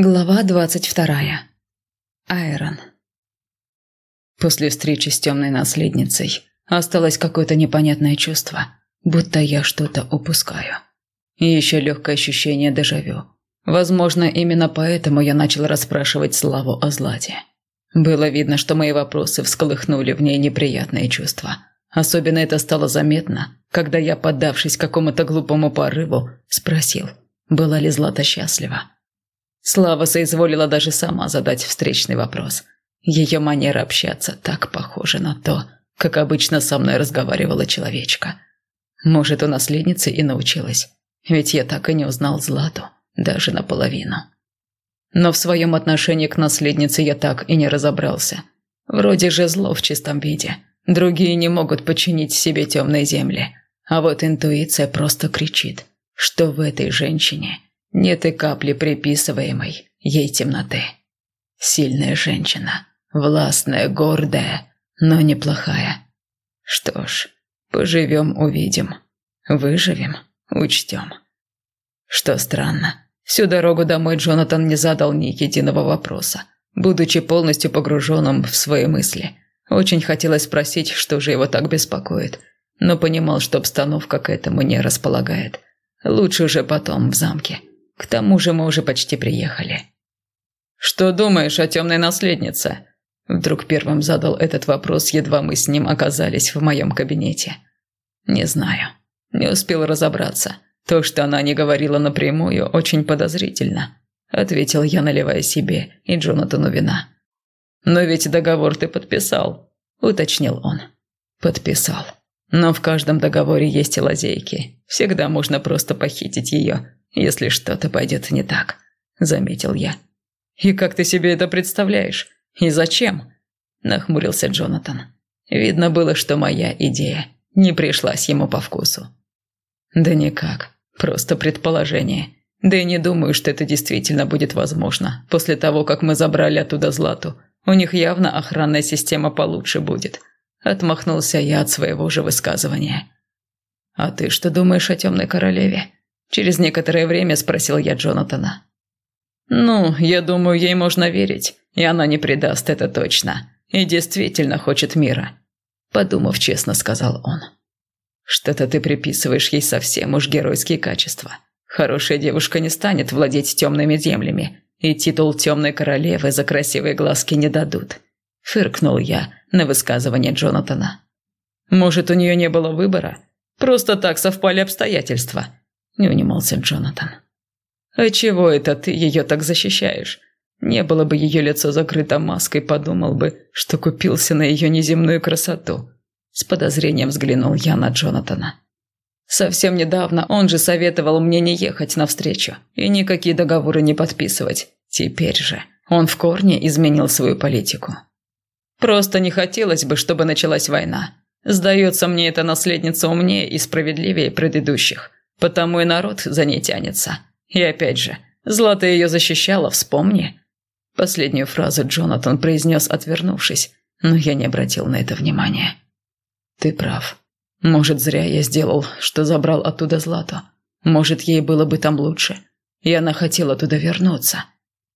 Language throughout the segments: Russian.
Глава двадцать вторая. Айрон. После встречи с темной наследницей осталось какое-то непонятное чувство, будто я что-то упускаю. И еще легкое ощущение дежавю. Возможно, именно поэтому я начал расспрашивать Славу о Злате. Было видно, что мои вопросы всколыхнули в ней неприятные чувства. Особенно это стало заметно, когда я, поддавшись какому-то глупому порыву, спросил, была ли Злата счастлива. Слава соизволила даже сама задать встречный вопрос. Ее манера общаться так похожа на то, как обычно со мной разговаривала человечка. Может, у наследницы и научилась, ведь я так и не узнал Злату, даже наполовину. Но в своем отношении к наследнице я так и не разобрался. Вроде же зло в чистом виде. Другие не могут подчинить себе темные земли. А вот интуиция просто кричит, что в этой женщине – нет и капли приписываемой ей темноты. Сильная женщина, властная, гордая, но неплохая. Что ж, поживем – увидим. Выживем – учтем. Что странно, всю дорогу домой Джонатан не задал ни единого вопроса, будучи полностью погруженным в свои мысли. Очень хотелось спросить, что же его так беспокоит, но понимал, что обстановка к этому не располагает. Лучше уже потом в замке – к тому же мы уже почти приехали. «Что думаешь о темной наследнице?» Вдруг первым задал этот вопрос, едва мы с ним оказались в моем кабинете. «Не знаю. Не успел разобраться. То, что она не говорила напрямую, очень подозрительно», ответил я, наливая себе и Джонатану вина. «Но ведь договор ты подписал», уточнил он. «Подписал. Но в каждом договоре есть лазейки. Всегда можно просто похитить ее если что-то пойдет не так», – заметил я. «И как ты себе это представляешь? И зачем?» – нахмурился Джонатан. Видно было, что моя идея не пришлась ему по вкусу. «Да никак, просто предположение. Да и не думаю, что это действительно будет возможно. После того, как мы забрали оттуда Злату, у них явно охранная система получше будет». Отмахнулся я от своего же высказывания. «А ты что думаешь о темной королеве?» Через некоторое время спросил я Джонатана. «Ну, я думаю, ей можно верить, и она не предаст это точно. И действительно хочет мира», – подумав честно, сказал он. «Что-то ты приписываешь ей совсем уж геройские качества. Хорошая девушка не станет владеть темными землями, и титул темной королевы за красивые глазки не дадут», – фыркнул я на высказывание Джонатана. «Может, у нее не было выбора? Просто так совпали обстоятельства», не унимался Джонатан. «А чего это ты ее так защищаешь? Не было бы ее лицо закрыто маской, подумал бы, что купился на ее неземную красоту». С подозрением взглянул я на Джонатана. Совсем недавно он же советовал мне не ехать навстречу и никакие договоры не подписывать. Теперь же он в корне изменил свою политику. Просто не хотелось бы, чтобы началась война. Сдается мне эта наследница умнее и справедливее предыдущих. Потому и народ за ней тянется. И опять же, Злата ее защищала, вспомни». Последнюю фразу Джонатан произнес, отвернувшись, но я не обратил на это внимания. «Ты прав. Может, зря я сделал, что забрал оттуда Злату. Может, ей было бы там лучше. И она хотела туда вернуться.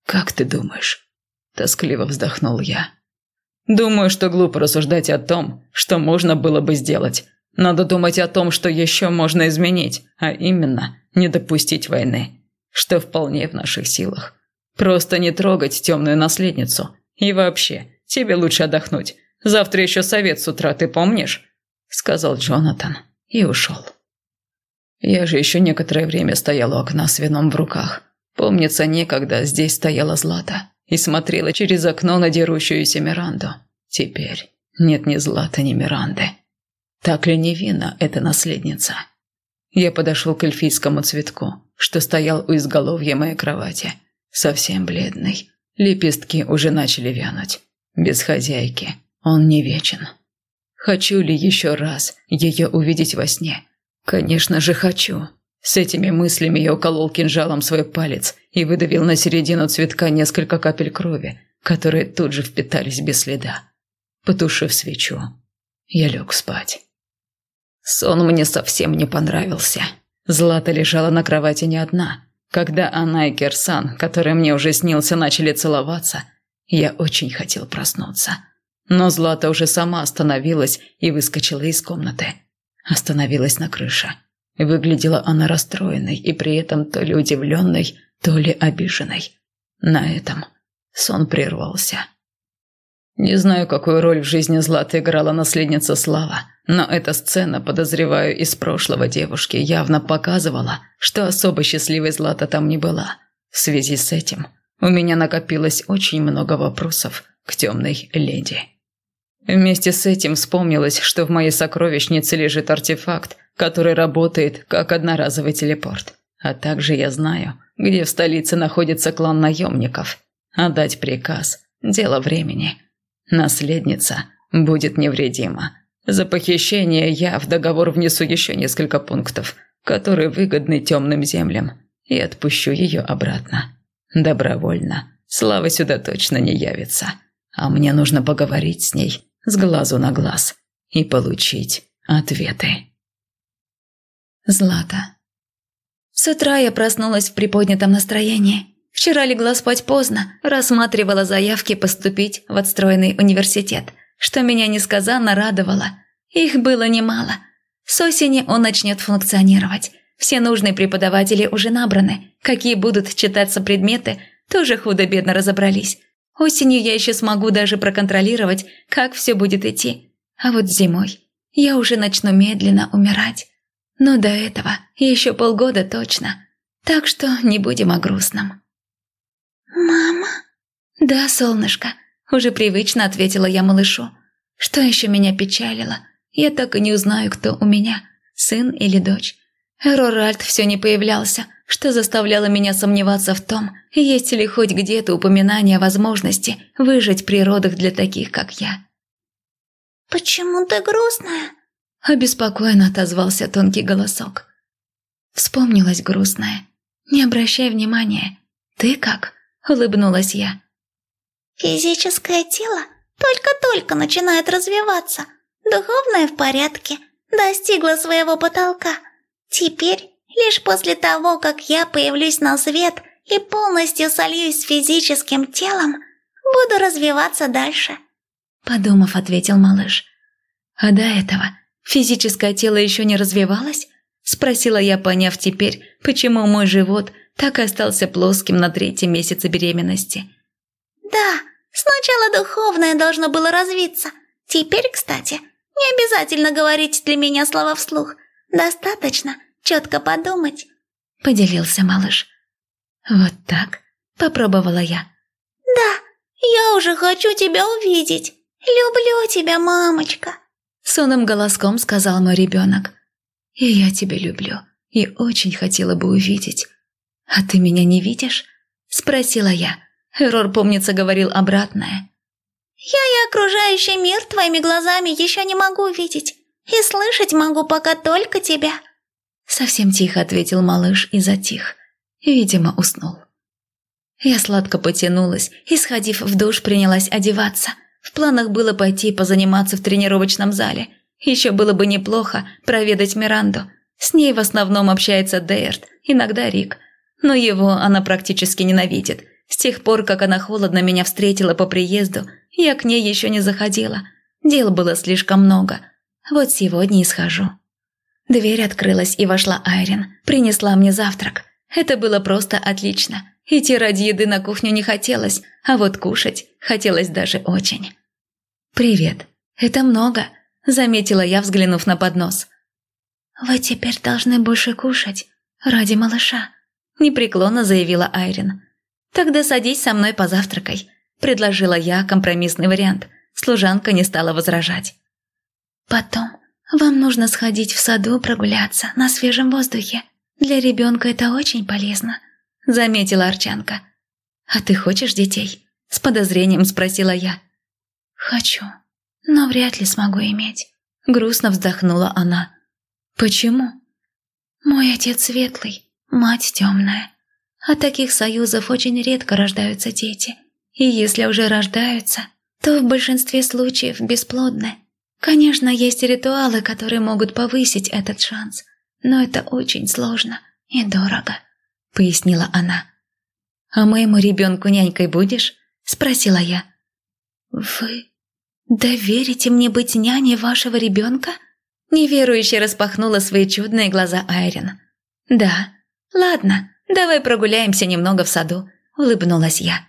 Как ты думаешь?» Тоскливо вздохнул я. «Думаю, что глупо рассуждать о том, что можно было бы сделать, надо думать о том, что еще можно изменить, а именно не допустить войны, что вполне в наших силах. Просто не трогать темную наследницу. И вообще, тебе лучше отдохнуть. Завтра еще совет с утра, ты помнишь?» Сказал Джонатан и ушел. Я же еще некоторое время стоял у окна с вином в руках. Помнится, некогда здесь стояла Злата и смотрела через окно на дерущуюся Миранду. Теперь нет ни Злата, ни Миранды. Так ли невинна эта наследница? Я подошел к эльфийскому цветку, что стоял у изголовья моей кровати. Совсем бледный. Лепестки уже начали вянуть. Без хозяйки. Он не вечен. Хочу ли еще раз ее увидеть во сне? Конечно же хочу. С этими мыслями я уколол кинжалом свой палец и выдавил на середину цветка несколько капель крови, которые тут же впитались без следа. Потушив свечу, я лег спать. Сон мне совсем не понравился. Злата лежала на кровати не одна. Когда она и Кирсан, который мне уже снился, начали целоваться, я очень хотел проснуться. Но Злата уже сама остановилась и выскочила из комнаты. Остановилась на крыше. Выглядела она расстроенной и при этом то ли удивленной, то ли обиженной. На этом сон прервался. Не знаю, какую роль в жизни Златы играла наследница Слава, но эта сцена, подозреваю, из прошлого девушки явно показывала, что особо счастливой Злата там не была. В связи с этим у меня накопилось очень много вопросов к темной леди. Вместе с этим вспомнилось, что в моей сокровищнице лежит артефакт, который работает как одноразовый телепорт. А также я знаю, где в столице находится клан наемников. А дать приказ – дело времени – Наследница будет невредима. За похищение я в договор внесу еще несколько пунктов, которые выгодны темным землям, и отпущу ее обратно. Добровольно. Слава сюда точно не явится. А мне нужно поговорить с ней с глазу на глаз и получить ответы. Злата. С утра я проснулась в приподнятом настроении. Вчера легла спать поздно, рассматривала заявки поступить в отстроенный университет, что меня несказанно радовало. Их было немало. С осени он начнет функционировать. Все нужные преподаватели уже набраны. Какие будут читаться предметы, тоже худо-бедно разобрались. Осенью я еще смогу даже проконтролировать, как все будет идти. А вот зимой я уже начну медленно умирать. Но до этого еще полгода точно. Так что не будем о грустном. «Мама?» «Да, солнышко», – уже привычно ответила я малышу. «Что еще меня печалило? Я так и не узнаю, кто у меня, сын или дочь. Роральд все не появлялся, что заставляло меня сомневаться в том, есть ли хоть где-то упоминание о возможности выжить при родах для таких, как я». «Почему ты грустная?» – обеспокоенно отозвался тонкий голосок. Вспомнилась грустная. «Не обращай внимания. Ты как?» – улыбнулась я. «Физическое тело только-только начинает развиваться. Духовное в порядке, достигло своего потолка. Теперь, лишь после того, как я появлюсь на свет и полностью сольюсь с физическим телом, буду развиваться дальше», – подумав, ответил малыш. «А до этого физическое тело еще не развивалось?» – спросила я, поняв теперь, почему мой живот – так и остался плоским на третьем месяце беременности. «Да, сначала духовное должно было развиться. Теперь, кстати, не обязательно говорить для меня слова вслух. Достаточно четко подумать», — поделился малыш. «Вот так?» — попробовала я. «Да, я уже хочу тебя увидеть. Люблю тебя, мамочка», — сонным голоском сказал мой ребенок. «И я тебя люблю, и очень хотела бы увидеть. «А ты меня не видишь?» – спросила я. Эрор, помнится, говорил обратное. «Я и окружающий мир твоими глазами еще не могу видеть, и слышать могу пока только тебя». Совсем тихо ответил малыш и затих. Видимо, уснул. Я сладко потянулась и, сходив в душ, принялась одеваться. В планах было пойти позаниматься в тренировочном зале. Еще было бы неплохо проведать Миранду. С ней в основном общается Дейрт, иногда Рик – но его она практически ненавидит. С тех пор, как она холодно меня встретила по приезду, я к ней еще не заходила. Дел было слишком много. Вот сегодня и схожу. Дверь открылась, и вошла Айрин. Принесла мне завтрак. Это было просто отлично. Идти ради еды на кухню не хотелось, а вот кушать хотелось даже очень. «Привет. Это много», – заметила я, взглянув на поднос. «Вы теперь должны больше кушать ради малыша», непреклонно заявила Айрин. «Тогда садись со мной позавтракай», – предложила я компромиссный вариант. Служанка не стала возражать. «Потом вам нужно сходить в саду прогуляться на свежем воздухе. Для ребенка это очень полезно», – заметила Арчанка. «А ты хочешь детей?» – с подозрением спросила я. «Хочу, но вряд ли смогу иметь», – грустно вздохнула она. «Почему?» «Мой отец светлый, Мать темная. От таких союзов очень редко рождаются дети. И если уже рождаются, то в большинстве случаев бесплодны. Конечно, есть ритуалы, которые могут повысить этот шанс, но это очень сложно и дорого. – пояснила она. «А моему ребенку нянькой будешь?» – спросила я. «Вы доверите мне быть няней вашего ребенка?» Неверующе распахнула свои чудные глаза Айрин. «Да. Ладно, давай прогуляемся немного в саду», – улыбнулась я.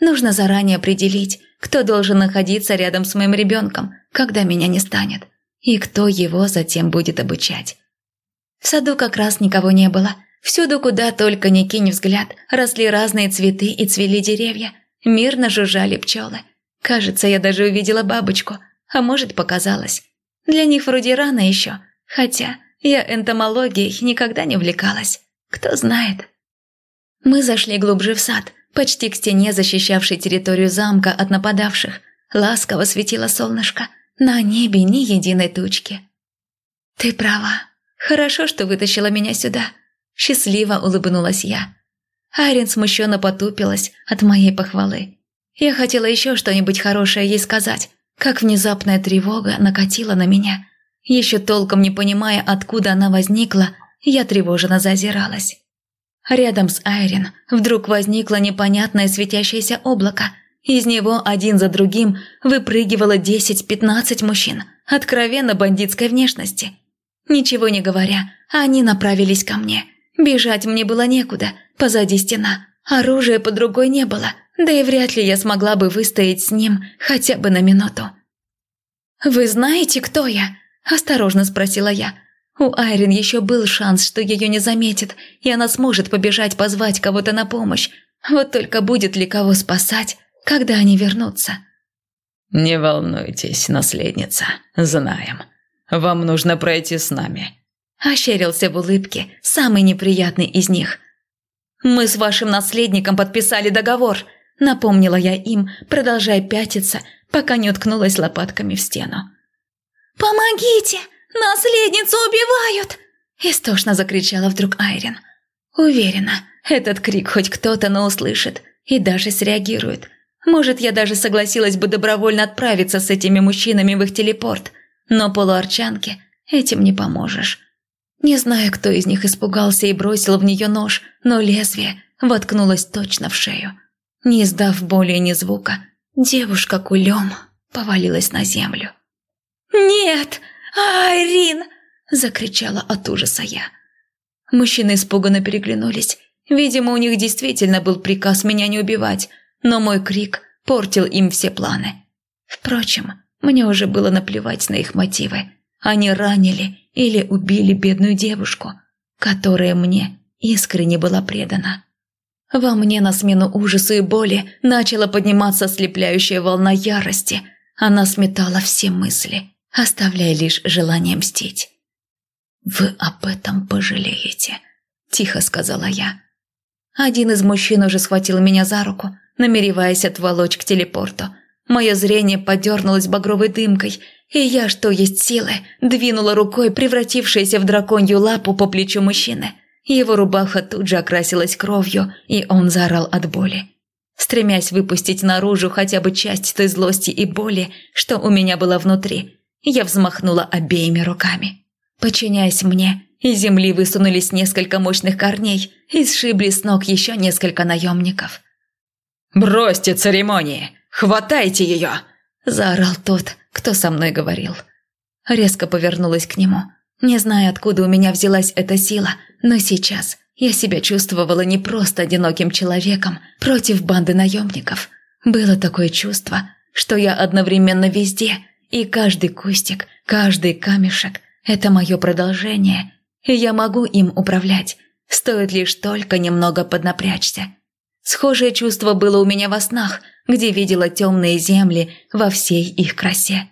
«Нужно заранее определить, кто должен находиться рядом с моим ребенком, когда меня не станет, и кто его затем будет обучать». В саду как раз никого не было. Всюду, куда только ни кинь взгляд, росли разные цветы и цвели деревья. Мирно жужжали пчелы. Кажется, я даже увидела бабочку, а может, показалось. Для них вроде рано еще, хотя я энтомологией никогда не увлекалась. Кто знает. Мы зашли глубже в сад, почти к стене, защищавшей территорию замка от нападавших. Ласково светило солнышко. На небе ни единой тучки. «Ты права. Хорошо, что вытащила меня сюда». Счастливо улыбнулась я. Айрин смущенно потупилась от моей похвалы. Я хотела еще что-нибудь хорошее ей сказать, как внезапная тревога накатила на меня. Еще толком не понимая, откуда она возникла, я тревоженно зазиралась. Рядом с Айрин вдруг возникло непонятное светящееся облако. Из него один за другим выпрыгивало 10-15 мужчин, откровенно бандитской внешности. Ничего не говоря, они направились ко мне. Бежать мне было некуда, позади стена. Оружия под рукой не было, да и вряд ли я смогла бы выстоять с ним хотя бы на минуту. «Вы знаете, кто я?» – осторожно спросила я. У Айрин еще был шанс, что ее не заметят, и она сможет побежать позвать кого-то на помощь. Вот только будет ли кого спасать, когда они вернутся? «Не волнуйтесь, наследница, знаем. Вам нужно пройти с нами». Ощерился в улыбке самый неприятный из них. «Мы с вашим наследником подписали договор», напомнила я им, продолжая пятиться, пока не уткнулась лопатками в стену. «Помогите! Наследницу убивают!» Истошно закричала вдруг Айрин. Уверена, этот крик хоть кто-то, но услышит и даже среагирует. Может, я даже согласилась бы добровольно отправиться с этими мужчинами в их телепорт, но полуарчанке этим не поможешь. Не знаю, кто из них испугался и бросил в нее нож, но лезвие воткнулось точно в шею. Не издав более ни звука, девушка кулем повалилась на землю. «Нет! Айрин!» – закричала от ужаса я. Мужчины испуганно переглянулись. Видимо, у них действительно был приказ меня не убивать, но мой крик портил им все планы. Впрочем, мне уже было наплевать на их мотивы. Они ранили или убили бедную девушку, которая мне искренне была предана. Во мне на смену ужасу и боли начала подниматься ослепляющая волна ярости. Она сметала все мысли, оставляя лишь желание мстить. «Вы об этом пожалеете», – тихо сказала я. Один из мужчин уже схватил меня за руку, намереваясь отволочь к телепорту. Мое зрение подернулось багровой дымкой, и я, что есть силы, двинула рукой превратившаяся в драконью лапу по плечу мужчины. Его рубаха тут же окрасилась кровью, и он заорал от боли. Стремясь выпустить наружу хотя бы часть той злости и боли, что у меня была внутри, я взмахнула обеими руками. Подчиняясь мне, из земли высунулись несколько мощных корней и сшибли с ног еще несколько наемников. «Бросьте церемонии! Хватайте ее!» – заорал тот, кто со мной говорил. Резко повернулась к нему – не знаю, откуда у меня взялась эта сила, но сейчас я себя чувствовала не просто одиноким человеком против банды наемников. Было такое чувство, что я одновременно везде, и каждый кустик, каждый камешек – это мое продолжение, и я могу им управлять, стоит лишь только немного поднапрячься. Схожее чувство было у меня во снах, где видела темные земли во всей их красе.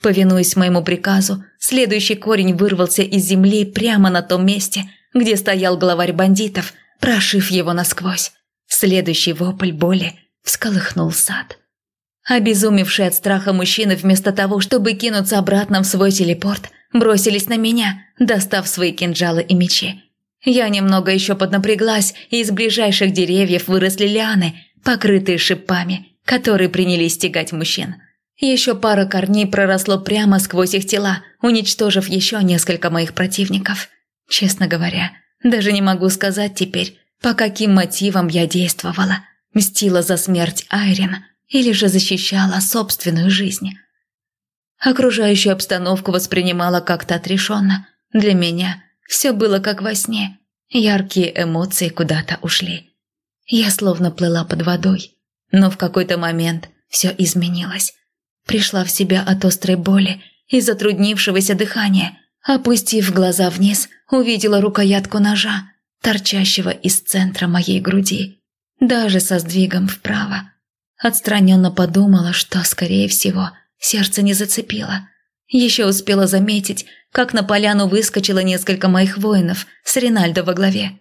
Повинуясь моему приказу, следующий корень вырвался из земли прямо на том месте, где стоял главарь бандитов, прошив его насквозь. Следующий вопль боли всколыхнул сад. Обезумевшие от страха мужчины вместо того, чтобы кинуться обратно в свой телепорт, бросились на меня, достав свои кинжалы и мечи. Я немного еще поднапряглась, и из ближайших деревьев выросли лианы, покрытые шипами, которые принялись стегать мужчин. Еще пара корней проросло прямо сквозь их тела, уничтожив еще несколько моих противников. Честно говоря, Даже не могу сказать теперь, по каким мотивам я действовала. Мстила за смерть Айрин или же защищала собственную жизнь. Окружающую обстановку воспринимала как-то отрешенно. Для меня все было как во сне. Яркие эмоции куда-то ушли. Я словно плыла под водой. Но в какой-то момент все изменилось. Пришла в себя от острой боли и затруднившегося дыхания. Опустив глаза вниз, увидела рукоятку ножа, торчащего из центра моей груди, даже со сдвигом вправо. Отстраненно подумала, что, скорее всего, сердце не зацепило. Еще успела заметить, как на поляну выскочило несколько моих воинов с Ринальдо во главе.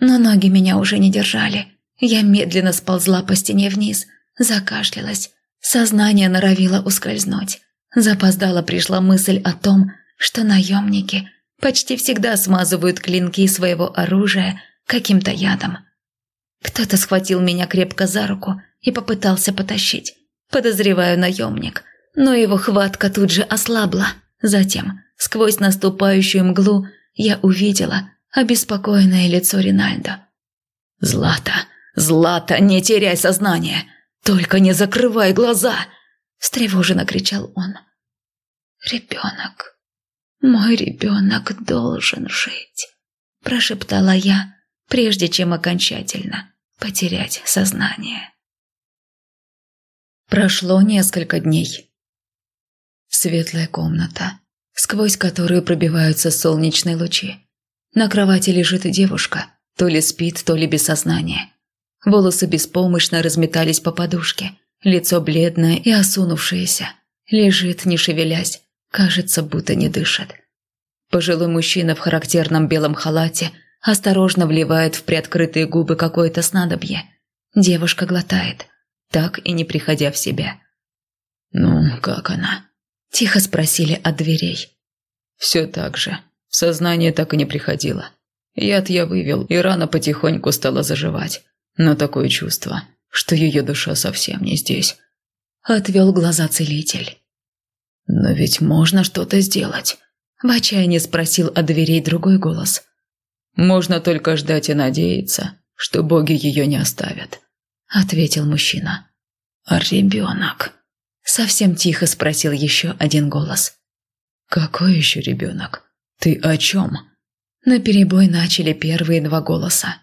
Но ноги меня уже не держали. Я медленно сползла по стене вниз, закашлялась. Сознание норовило ускользнуть. Запоздала пришла мысль о том, что наемники почти всегда смазывают клинки своего оружия каким-то ядом. Кто-то схватил меня крепко за руку и попытался потащить. Подозреваю наемник, но его хватка тут же ослабла. Затем, сквозь наступающую мглу, я увидела обеспокоенное лицо Ринальдо. «Злата, Злата, не теряй сознание! Только не закрывай глаза!» – встревоженно кричал он. «Ребенок, мой ребенок должен жить», – прошептала я, прежде чем окончательно потерять сознание. Прошло несколько дней. Светлая комната, сквозь которую пробиваются солнечные лучи. На кровати лежит девушка, то ли спит, то ли без сознания. Волосы беспомощно разметались по подушке, лицо бледное и осунувшееся. Лежит, не шевелясь, кажется, будто не дышит. Пожилой мужчина в характерном белом халате осторожно вливает в приоткрытые губы какое-то снадобье. Девушка глотает, так и не приходя в себя. «Ну, как она?» – тихо спросили от дверей. «Все так же. В сознание так и не приходила. Яд я вывел, и рана потихоньку стала заживать. Но такое чувство, что ее душа совсем не здесь». Отвел глаза целитель. «Но ведь можно что-то сделать», – в отчаянии спросил от дверей другой голос. «Можно только ждать и надеяться, что боги ее не оставят», – ответил мужчина. «А ребенок?» – совсем тихо спросил еще один голос. «Какой еще ребенок? Ты о чем?» На перебой начали первые два голоса.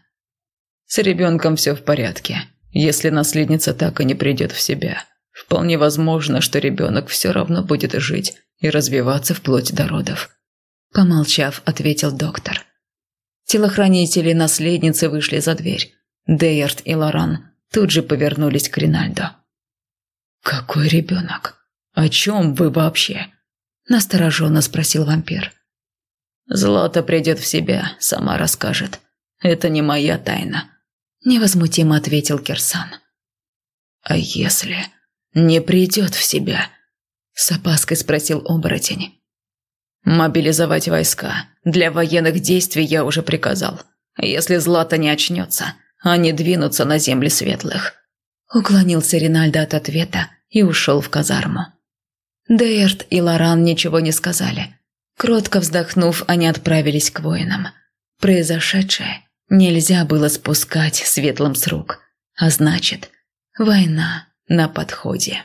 «С ребенком все в порядке, если наследница так и не придет в себя. Вполне возможно, что ребенок все равно будет жить и развиваться вплоть до родов». Помолчав, ответил доктор. Телохранители наследницы вышли за дверь. Дейард и Лоран тут же повернулись к Ринальдо. «Какой ребенок? О чем вы вообще?» Настороженно спросил вампир. «Злата придет в себя, сама расскажет. Это не моя тайна», – невозмутимо ответил Кирсан. «А если не придет в себя?» – с опаской спросил оборотень. «Мобилизовать войска. Для военных действий я уже приказал. Если Злата не очнется, они двинутся на земли светлых». Уклонился Ринальдо от ответа и ушел в казарму. Дейерт и Лоран ничего не сказали. Кротко вздохнув, они отправились к воинам. Произошедшее нельзя было спускать светлым с рук. А значит, война на подходе.